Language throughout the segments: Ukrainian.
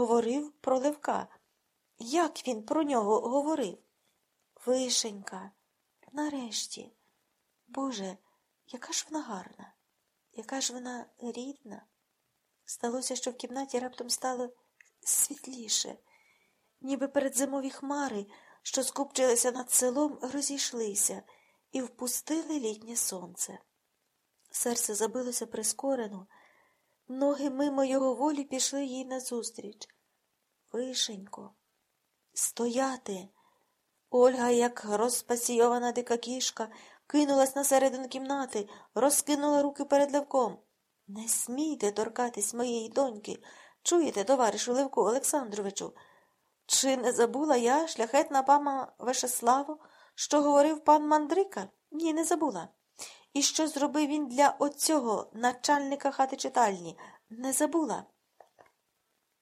говорив про Левка. Як він про нього говорив? Вишенька, нарешті. Боже, яка ж вона гарна, яка ж вона рідна. Сталося, що в кімнаті раптом стало світліше, ніби передзимові хмари, що скупчилися над селом, розійшлися і впустили літнє сонце. Серце забилося прискорено, ноги мимо його волі пішли їй назустріч. Вишенько, стояти. Ольга, як розпасійована дика кішка, кинулась на середину кімнати, розкинула руки перед Левком. Не смійте торкатись моєї доньки. Чуєте, товаришу Левку Олександровичу? Чи не забула я, шляхетна пама Вешеславо, що говорив пан Мандрика? Ні, не забула. І що зробив він для оцього начальника хати читальні? Не забула.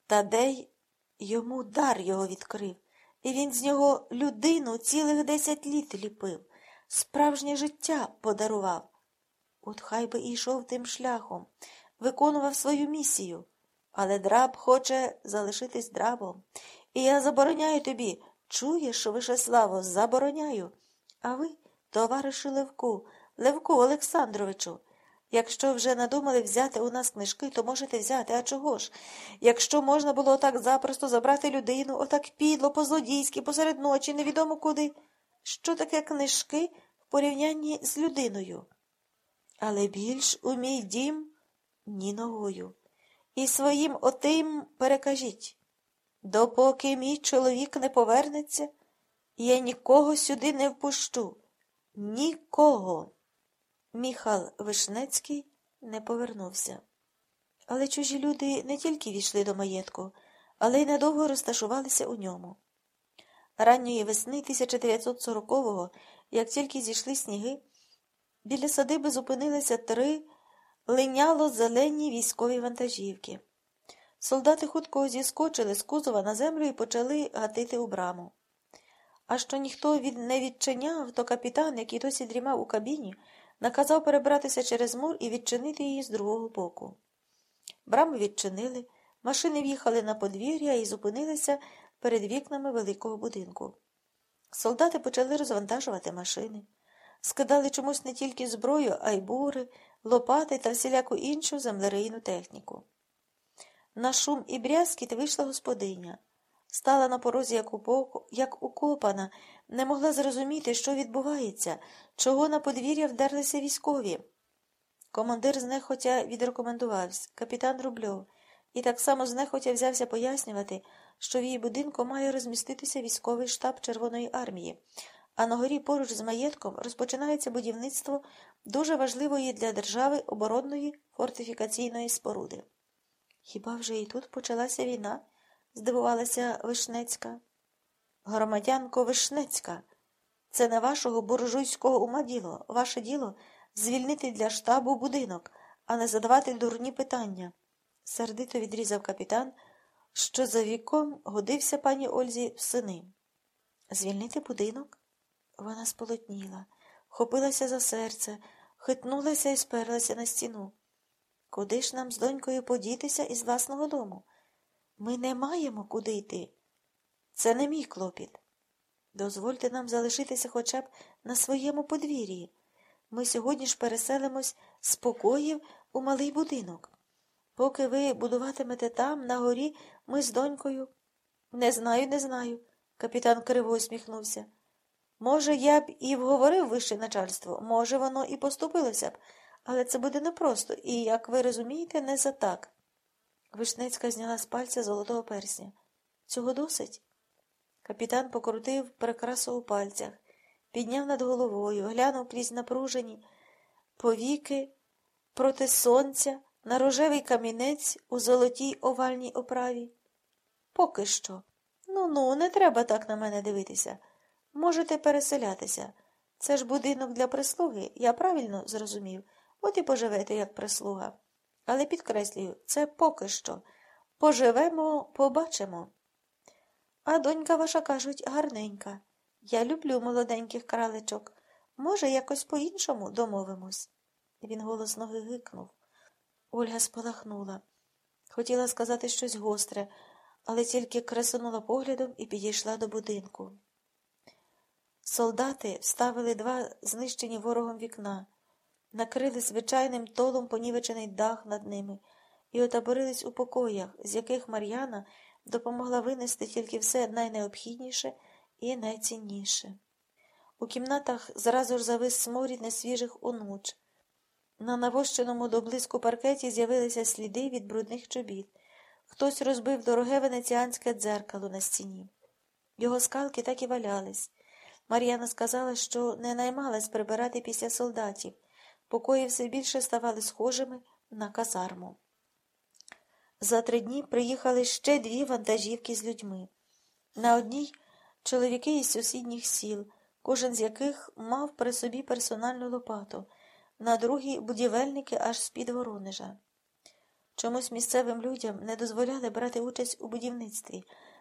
Тадей йому дар його відкрив, і він з нього людину цілих десять літ ліпив, справжнє життя подарував. От хай би йшов тим шляхом, виконував свою місію, але драб хоче залишитись драбом. І я забороняю тобі. Чуєш, Вишеславо, забороняю. А ви, товаришу Левку, Левку Олександровичу, якщо вже надумали взяти у нас книжки, то можете взяти. А чого ж? Якщо можна було отак запросто забрати людину, отак підло, по-злодійськи, посеред ночі, невідомо куди. Що таке книжки в порівнянні з людиною? Але більш у мій дім ні ногою. І своїм отим перекажіть. Допоки мій чоловік не повернеться, я нікого сюди не впущу. Нікого. Міхал Вишнецький не повернувся. Але чужі люди не тільки війшли до маєтку, але й надовго розташувалися у ньому. Ранньої весни 1940-го, як тільки зійшли сніги, біля садиби зупинилися три линяло зелені військові вантажівки. Солдати хутко зіскочили з кузова на землю і почали гатити у браму. А що ніхто не відчиняв, то капітан, який досі дрімав у кабіні, наказав перебратися через мур і відчинити її з другого боку. Браму відчинили, машини в'їхали на подвір'я і зупинилися перед вікнами великого будинку. Солдати почали розвантажувати машини, скидали чомусь не тільки зброю, а й бури, лопати та всіляку іншу землерийну техніку. На шум і брязкіт вийшла господиня. Стала на порозі, як, упоко, як укопана, не могла зрозуміти, що відбувається, чого на подвір'я вдерлися військові. Командир знехотя відрекомендувався, капітан Рубльов, і так само знехотя взявся пояснювати, що в її будинку має розміститися військовий штаб Червоної армії, а на горі поруч з маєтком розпочинається будівництво дуже важливої для держави оборонної фортифікаційної споруди. Хіба вже і тут почалася війна? здивувалася Вишнецька. Громадянко Вишнецька, це не вашого буржуйського ума діло. Ваше діло звільнити для штабу будинок, а не задавати дурні питання. Сердито відрізав капітан, що за віком годився пані Ользі в сини. Звільнити будинок? Вона сполотніла, хопилася за серце, хитнулася і сперлася на стіну. Куди ж нам з донькою подітися із власного дому? Ми не маємо куди йти. Це не мій клопіт. Дозвольте нам залишитися хоча б на своєму подвір'ї. Ми сьогодні ж переселимось з покоїв у малий будинок. Поки ви будуватимете там, на горі, ми з донькою. Не знаю, не знаю, капітан криво усміхнувся. Може, я б і вговорив вище начальство, може, воно і поступилося б, але це буде непросто і, як ви розумієте, не за так. Вишнецька зняла з пальця золотого персня. Цього досить? Капітан покрутив прикрасу у пальцях, підняв над головою, глянув крізь напружені повіки проти сонця на рожевий камінець у золотій овальній оправі. Поки що. Ну ну, не треба так на мене дивитися. Можете переселятися. Це ж будинок для прислуги, я правильно зрозумів. От і поживете, як прислуга. Але підкреслюю, це поки що. Поживемо, побачимо. А донька ваша, кажуть, гарненька. Я люблю молоденьких кралечок. Може, якось по-іншому домовимось. Він голосно гикнув. Ольга спалахнула. Хотіла сказати щось гостре, але тільки кресунула поглядом і підійшла до будинку. Солдати вставили два знищені ворогом вікна, накрили звичайним толом понівечений дах над ними і отаборились у покоях, з яких Мар'яна допомогла винести тільки все найнеобхідніше і найцінніше. У кімнатах зразу ж завис сморід несвіжих онуч. На навощеному до паркеті з'явилися сліди від брудних чобіт. Хтось розбив дороге венеціанське дзеркало на стіні. Його скалки так і валялись. Мар'яна сказала, що не наймалась прибирати після солдатів. Покої все більше ставали схожими на казарму. За три дні приїхали ще дві вантажівки з людьми. На одній чоловіки із сусідніх сіл, кожен з яких мав при собі персональну лопату, на другій будівельники аж з-під Воронежа. Чомусь місцевим людям не дозволяли брати участь у будівництві,